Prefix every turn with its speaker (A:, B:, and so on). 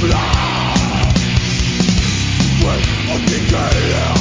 A: blood. We're obligated.